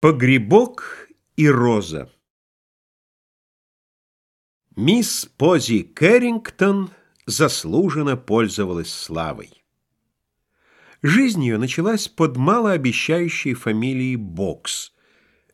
Погребок и роза Мисс Пози Кэррингтон заслуженно пользовалась славой. Жизнь ее началась под малообещающей фамилией Бокс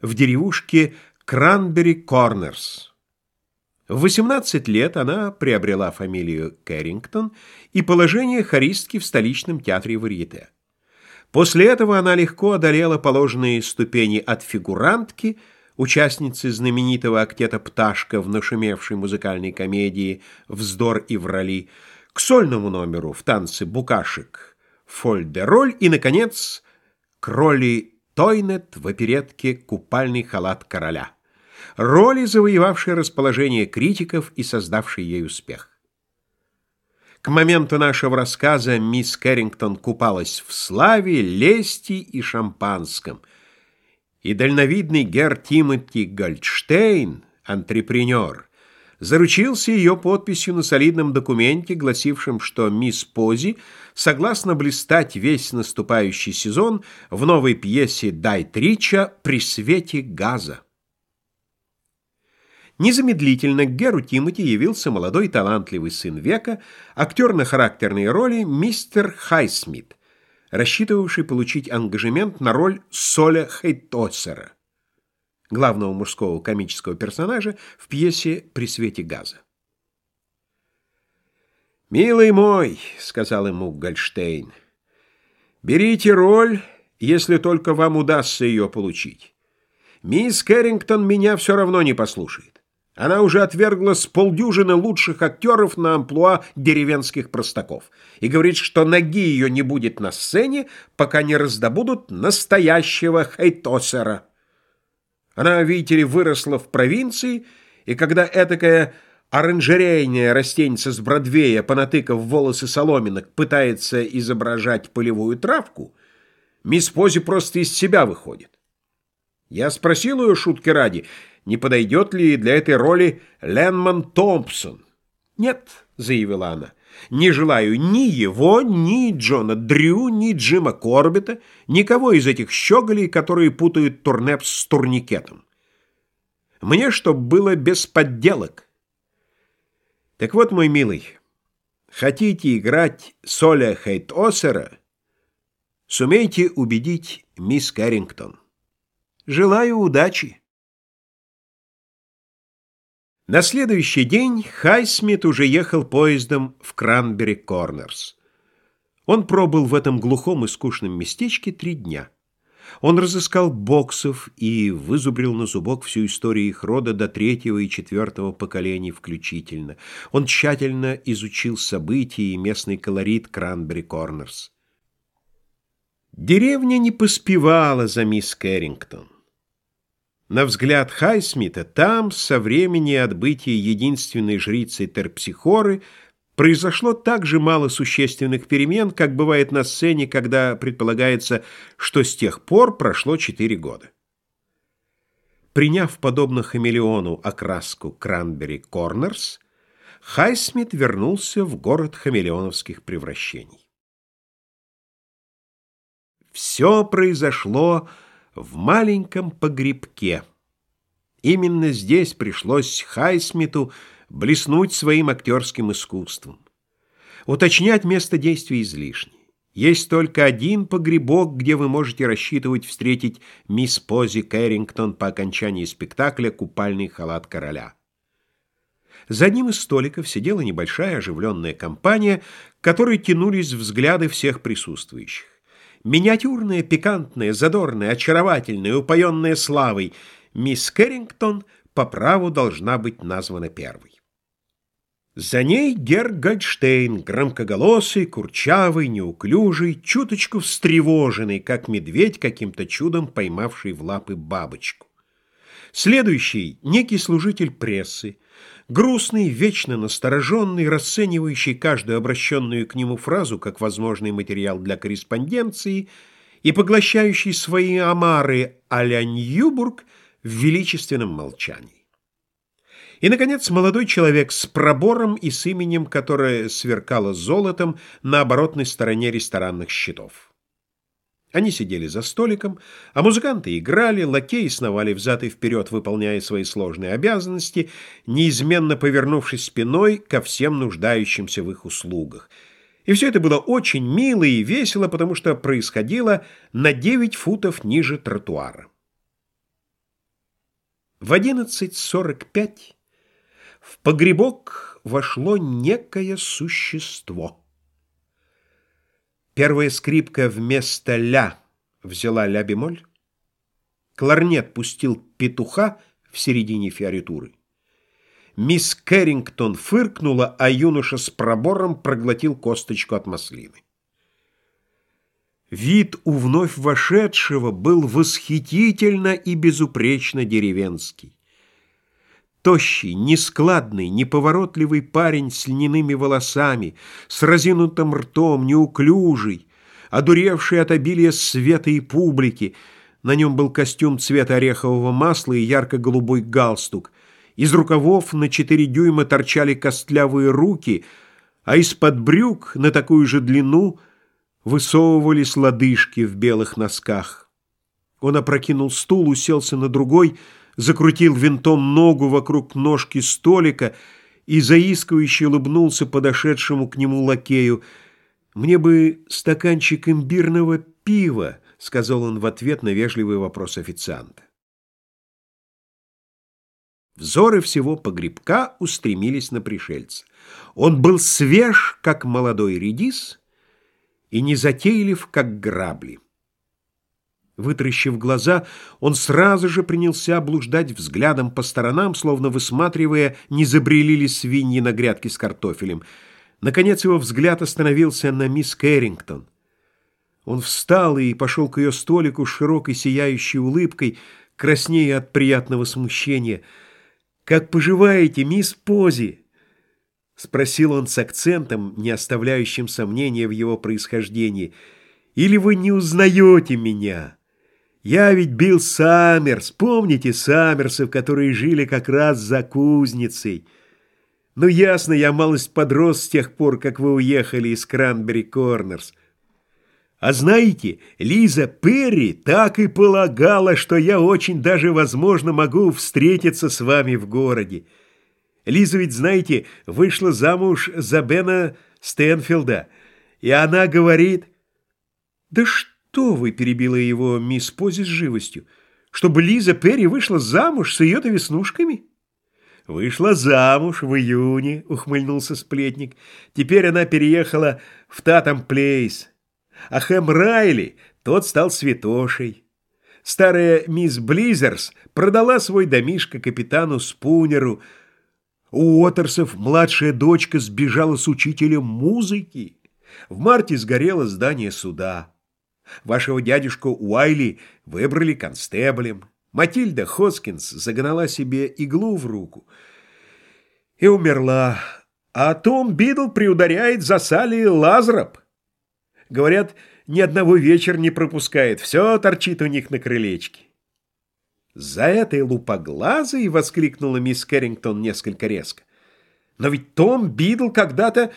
в деревушке Кранбери-Корнерс. В 18 лет она приобрела фамилию Кэррингтон и положение хористки в столичном театре Варьете. После этого она легко одолела положенные ступени от фигурантки, участницы знаменитого актета «Пташка» в нашумевшей музыкальной комедии «Вздор и врали», к сольному номеру в танце «Букашек» «Фоль-де-роль» и, наконец, к роли Тойнет в оперетке «Купальный халат короля». Роли, завоевавшей расположение критиков и создавшей ей успех. К моменту нашего рассказа мисс Кэррингтон купалась в славе, лести и шампанском. И дальновидный гер Тимоти Гольдштейн, антрепренер, заручился ее подписью на солидном документе, гласившем, что мисс Пози согласна блистать весь наступающий сезон в новой пьесе Дайт Рича «При свете газа». Незамедлительно к Геру Тимоти явился молодой талантливый сын века, актер на характерной роли мистер Хайсмит, рассчитывавший получить ангажемент на роль Соля Хейтосера, главного мужского комического персонажа в пьесе «При свете газа». «Милый мой», — сказал ему Гольштейн, — «берите роль, если только вам удастся ее получить. Мисс Кэррингтон меня все равно не послушает. Она уже отвергла с полдюжины лучших актеров на амплуа деревенских простаков и говорит, что ноги ее не будет на сцене, пока не раздобудут настоящего хейтосера. Она, видите ли, выросла в провинции, и когда этакая оранжерейная растеница с Бродвея, понатыкав волосы соломинок, пытается изображать полевую травку, мисс Пози просто из себя выходит. Я спросил ее шутки ради — не подойдет ли для этой роли Ленман Томпсон. «Нет», — заявила она, — «не желаю ни его, ни Джона Дрю, ни Джима Корбета, никого из этих щеголей, которые путают турнеп с турникетом. Мне, чтоб было без подделок». Так вот, мой милый, хотите играть Соля Хейт-Осера, сумейте убедить мисс Кэррингтон. Желаю удачи. На следующий день Хайсмит уже ехал поездом в Кранбери-Корнерс. Он пробыл в этом глухом и скучном местечке три дня. Он разыскал боксов и вызубрил на зубок всю историю их рода до третьего и четвертого поколений включительно. Он тщательно изучил события и местный колорит Кранбери-Корнерс. Деревня не поспевала за мисс Кэррингтон. На взгляд Хайсмита, там, со времени отбытия единственной жрицы Терпсихоры, произошло так же мало существенных перемен, как бывает на сцене, когда предполагается, что с тех пор прошло четыре года. Приняв, подобно хамелеону, окраску Кранбери Корнерс, Хайсмит вернулся в город хамелеоновских превращений. Все произошло в маленьком погребке. Именно здесь пришлось Хайсмиту блеснуть своим актерским искусством. Уточнять место действия излишне. Есть только один погребок, где вы можете рассчитывать встретить мисс Пози Кэррингтон по окончании спектакля «Купальный халат короля». За одним из столиков сидела небольшая оживленная компания, к которой тянулись взгляды всех присутствующих. Миниатюрная, пикантная, задорная, очаровательная, упоенная славой, мисс Кэррингтон по праву должна быть названа первой. За ней Герр Гольдштейн, громкоголосый, курчавый, неуклюжий, чуточку встревоженный, как медведь, каким-то чудом поймавший в лапы бабочку. Следующий — некий служитель прессы, грустный, вечно настороженный, расценивающий каждую обращенную к нему фразу как возможный материал для корреспонденции и поглощающий свои омары а-ля Ньюбург в величественном молчании. И, наконец, молодой человек с пробором и с именем, которое сверкало золотом на оборотной стороне ресторанных счетов. Они сидели за столиком, а музыканты играли, лакеи сновали взад и вперед, выполняя свои сложные обязанности, неизменно повернувшись спиной ко всем нуждающимся в их услугах. И все это было очень мило и весело, потому что происходило на 9 футов ниже тротуара. В 11.45 в погребок вошло некое существо. Первая скрипка вместо «ля» взяла ля-бемоль. Кларнет пустил петуха в середине фиоритуры. Мисс Кэррингтон фыркнула, а юноша с пробором проглотил косточку от маслины. Вид у вновь вошедшего был восхитительно и безупречно деревенский. Тощий, нескладный, неповоротливый парень с льняными волосами, с разинутым ртом, неуклюжий, одуревший от обилия света и публики. На нем был костюм цвета орехового масла и ярко-голубой галстук. Из рукавов на четыре дюйма торчали костлявые руки, а из-под брюк на такую же длину высовывались лодыжки в белых носках. Он опрокинул стул, уселся на другой — закрутил винтом ногу вокруг ножки столика и заискивающе улыбнулся подошедшему к нему лакею. «Мне бы стаканчик имбирного пива», — сказал он в ответ на вежливый вопрос официанта. Взоры всего погребка устремились на пришельца. Он был свеж, как молодой редис, и незатейлив, как грабли. Вытращив глаза, он сразу же принялся блуждать взглядом по сторонам, словно высматривая, не забрели ли свиньи на грядке с картофелем. Наконец его взгляд остановился на мисс Кэррингтон. Он встал и пошел к ее столику с широкой сияющей улыбкой, краснея от приятного смущения. «Как поживаете, мисс Пози?» — спросил он с акцентом, не оставляющим сомнения в его происхождении. «Или вы не узнаете меня?» Я ведь Билл Саммерс, помните Саммерсов, которые жили как раз за кузницей? Ну, ясно, я малость подрос с тех пор, как вы уехали из Кранбери Корнерс. А знаете, Лиза Перри так и полагала, что я очень даже, возможно, могу встретиться с вами в городе. Лиза ведь, знаете, вышла замуж за Бена Стэнфилда, и она говорит... Да что? Что вы?» — перебила его мисс Пози с живостью. «Чтобы Лиза Перри вышла замуж с ее-то веснушками?» «Вышла замуж в июне», — ухмыльнулся сплетник. «Теперь она переехала в Татам Плейс. А Хэм Райли, тот стал святошей. Старая мисс Близерс продала свой домишко капитану Спунеру. У Уотерсов младшая дочка сбежала с учителем музыки. В марте сгорело здание суда». Вашего дядюшку Уайли выбрали констеблем. Матильда Хоскинс загнала себе иглу в руку и умерла. А Том Бидл приударяет за Салли Лазроп. Говорят, ни одного вечера не пропускает, все торчит у них на крылечке. «За этой лупоглазой!» — воскликнула мисс Кэррингтон несколько резко. «Но ведь Том Бидл когда-то...»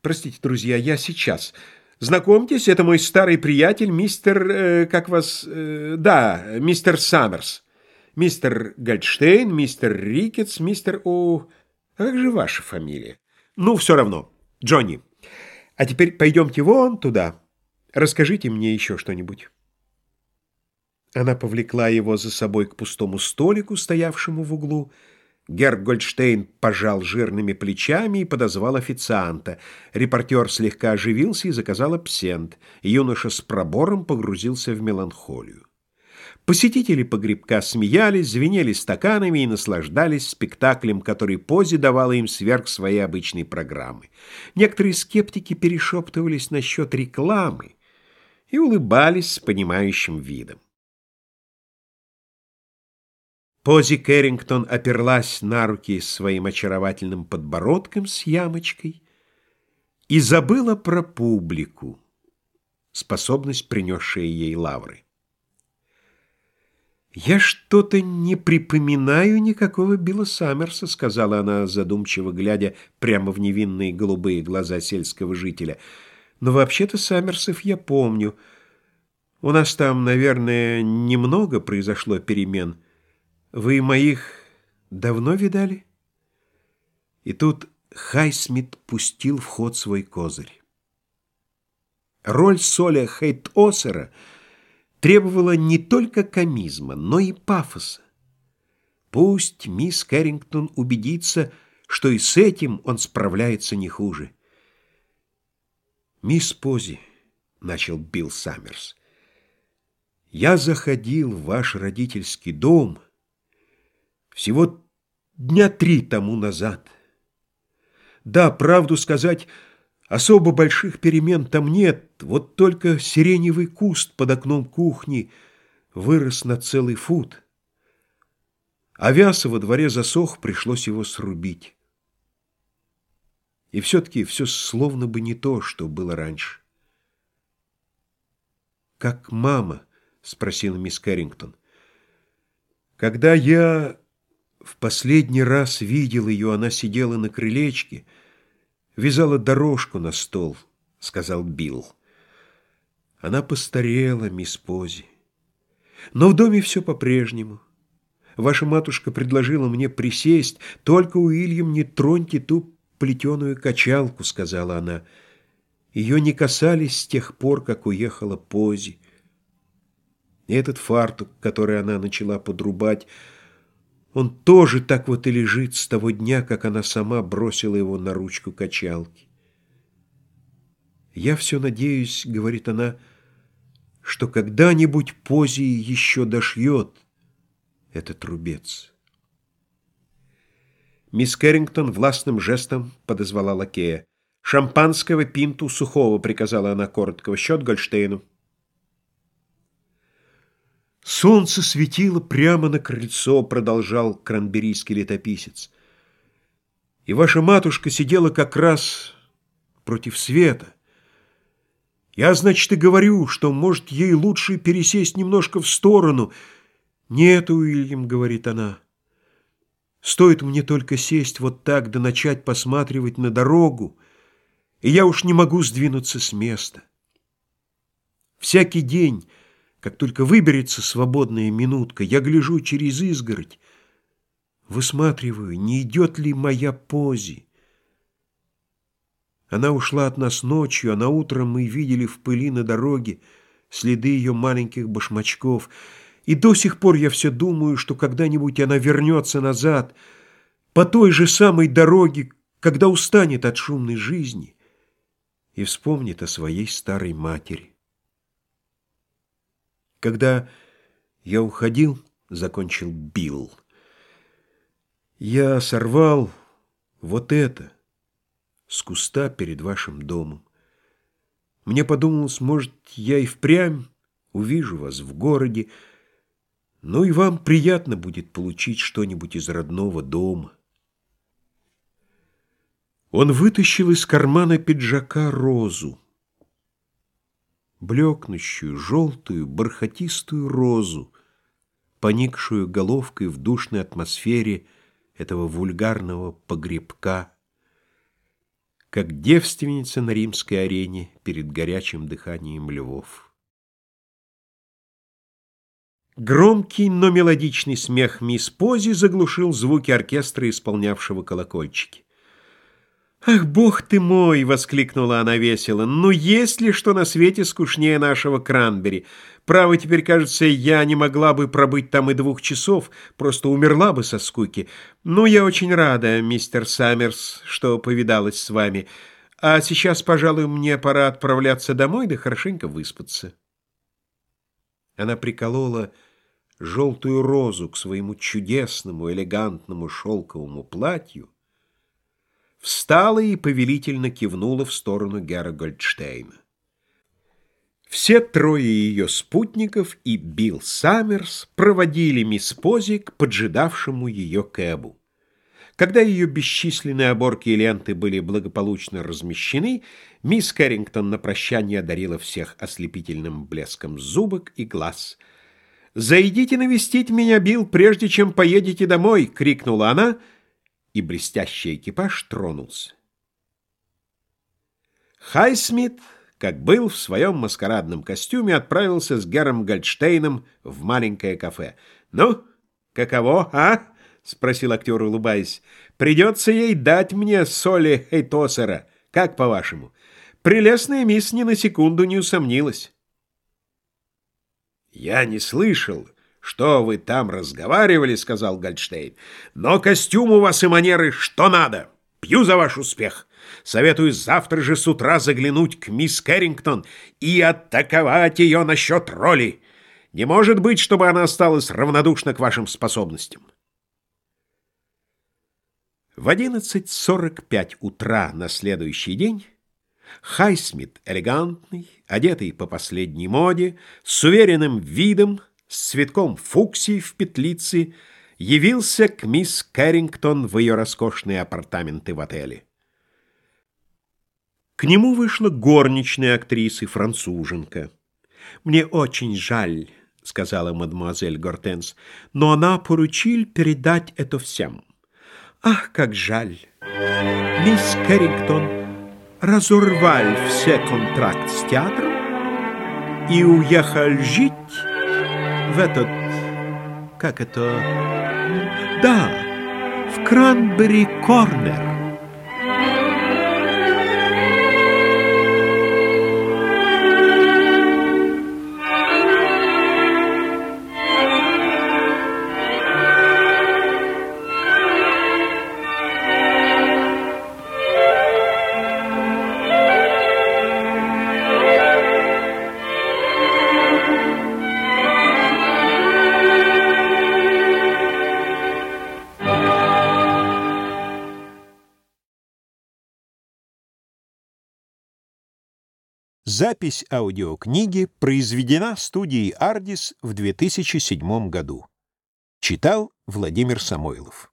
«Простите, друзья, я сейчас...» Знакомьтесь, это мой старый приятель, мистер... Э, как вас... Э, да, мистер Саммерс. Мистер Гольдштейн, мистер Рикетс, мистер... О... А как же ваша фамилия? Ну, все равно. Джонни. А теперь пойдемте вон туда. Расскажите мне еще что-нибудь. Она повлекла его за собой к пустому столику, стоявшему в углу, Герр Гольдштейн пожал жирными плечами и подозвал официанта. Репортер слегка оживился и заказал абсент. Юноша с пробором погрузился в меланхолию. Посетители погребка смеялись, звенели стаканами и наслаждались спектаклем, который Пози давала им сверх своей обычной программы. Некоторые скептики перешептывались насчет рекламы и улыбались с понимающим видом. Пози Кэррингтон оперлась на руки своим очаровательным подбородком с ямочкой и забыла про публику, способность, принесшая ей лавры. «Я что-то не припоминаю никакого Билла Саммерса», — сказала она, задумчиво глядя прямо в невинные голубые глаза сельского жителя. «Но вообще-то Саммерсов я помню. У нас там, наверное, немного произошло перемен. Вы моих давно видали? И тут Хайсмит пустил в ход свой козырь. Роль Соля Хейт-Осера требовала не только комизма, но и пафоса. Пусть мисс Кэррингтон убедится, что и с этим он справляется не хуже. «Мисс Пози», — начал Билл Саммерс, — «я заходил в ваш родительский дом всего дня три тому назад. Да, правду сказать, особо больших перемен там нет, вот только сиреневый куст под окном кухни вырос на целый фут». А Вяса во дворе засох, пришлось его срубить. И все-таки все словно бы не то, что было раньше. «Как мама?» — спросила мисс Кэррингтон. «Когда я в последний раз видел ее, она сидела на крылечке, вязала дорожку на стол», — сказал Билл. Она постарела, мисс Пози. Но в доме все по-прежнему. Ваша матушка предложила мне присесть, только, Уильям, не троньте ту плетеную качалку, сказала она. Ее не касались с тех пор, как уехала Пози. И этот фартук, который она начала подрубать, он тоже так вот и лежит с того дня, как она сама бросила его на ручку качалки. «Я все надеюсь, — говорит она, — что когда-нибудь Пози еще дошьет» этот рубец. Мисс Кэррингтон властным жестом подозвала лакея. «Шампанского пинту сухого», — приказала она коротко, — «счет Гольштейну». «Солнце светило прямо на крыльцо», — продолжал кранберийский летописец. «И ваша матушка сидела как раз против света. Я, значит, и говорю, что, может, ей лучше пересесть немножко в сторону», — «Нет, Уильям», — говорит она, — «стоит мне только сесть вот так да начать посматривать на дорогу, и я уж не могу сдвинуться с места. Всякий день, как только выберется свободная минутка, я гляжу через изгородь, высматриваю, не идет ли моя пози. Она ушла от нас ночью, а на утро мы видели в пыли на дороге следы ее маленьких башмачков — и до сих пор я все думаю, что когда-нибудь она вернется назад, по той же самой дороге, когда устанет от шумной жизни и вспомнит о своей старой матери. Когда я уходил, закончил Билл, я сорвал вот это с куста перед вашим домом. Мне подумалось, может, я и впрямь увижу вас в городе, ну и вам приятно будет получить что-нибудь из родного дома. Он вытащил из кармана пиджака розу, блекнущую, желтую, бархатистую розу, поникшую головкой в душной атмосфере этого вульгарного погребка, как девственница на римской арене перед горячим дыханием львов. Громкий, но мелодичный смех мисс Пози заглушил звуки оркестра, исполнявшего колокольчики. «Ах, бог ты мой!» — воскликнула она весело. «Ну, есть ли что на свете скучнее нашего Кранбери? Право, теперь, кажется, я не могла бы пробыть там и двух часов, просто умерла бы со скуки. Ну, я очень рада, мистер Саммерс, что повидалась с вами. А сейчас, пожалуй, мне пора отправляться домой да хорошенько выспаться». Она приколола желтую розу к своему чудесному, элегантному шелковому платью, встала и повелительно кивнула в сторону Гера Гольдштейна. Все трое ее спутников и Билл Саммерс проводили мисс Пози к поджидавшему ее кэбу. Когда ее бесчисленные оборки и ленты были благополучно размещены, мисс Кэррингтон на прощание одарила всех ослепительным блеском зубок и глаз — «Зайдите навестить меня, Билл, прежде чем поедете домой!» — крикнула она, и блестящий экипаж тронулся. Хайсмит, как был в своем маскарадном костюме, отправился с Гером Гольдштейном в маленькое кафе. «Ну, каково, а?» — спросил актер, улыбаясь. «Придется ей дать мне соли Хейтосера. Как по-вашему?» Прелестная мисс ни на секунду не усомнилась. «Я не слышал, что вы там разговаривали», — сказал Гольдштейн. «Но костюм у вас и манеры что надо. Пью за ваш успех. Советую завтра же с утра заглянуть к мисс Кэррингтон и атаковать ее насчет роли. Не может быть, чтобы она осталась равнодушна к вашим способностям». В 11.45 утра на следующий день Хайсмит элегантный, одетый по последней моде, с уверенным видом, с цветком фуксии в петлице, явился к мисс Кэррингтон в ее роскошные апартаменты в отеле. К нему вышла горничная актриса, француженка. «Мне очень жаль», — сказала мадемуазель Гортенс, «но она поручил передать это всем». «Ах, как жаль! Мисс Кэррингтон разорвал все контракт с театром и уехал жить в этот... как это... да, в Кранбери-Корнер. Запись аудиокниги произведена студией «Ардис» в 2007 году. Читал Владимир Самойлов.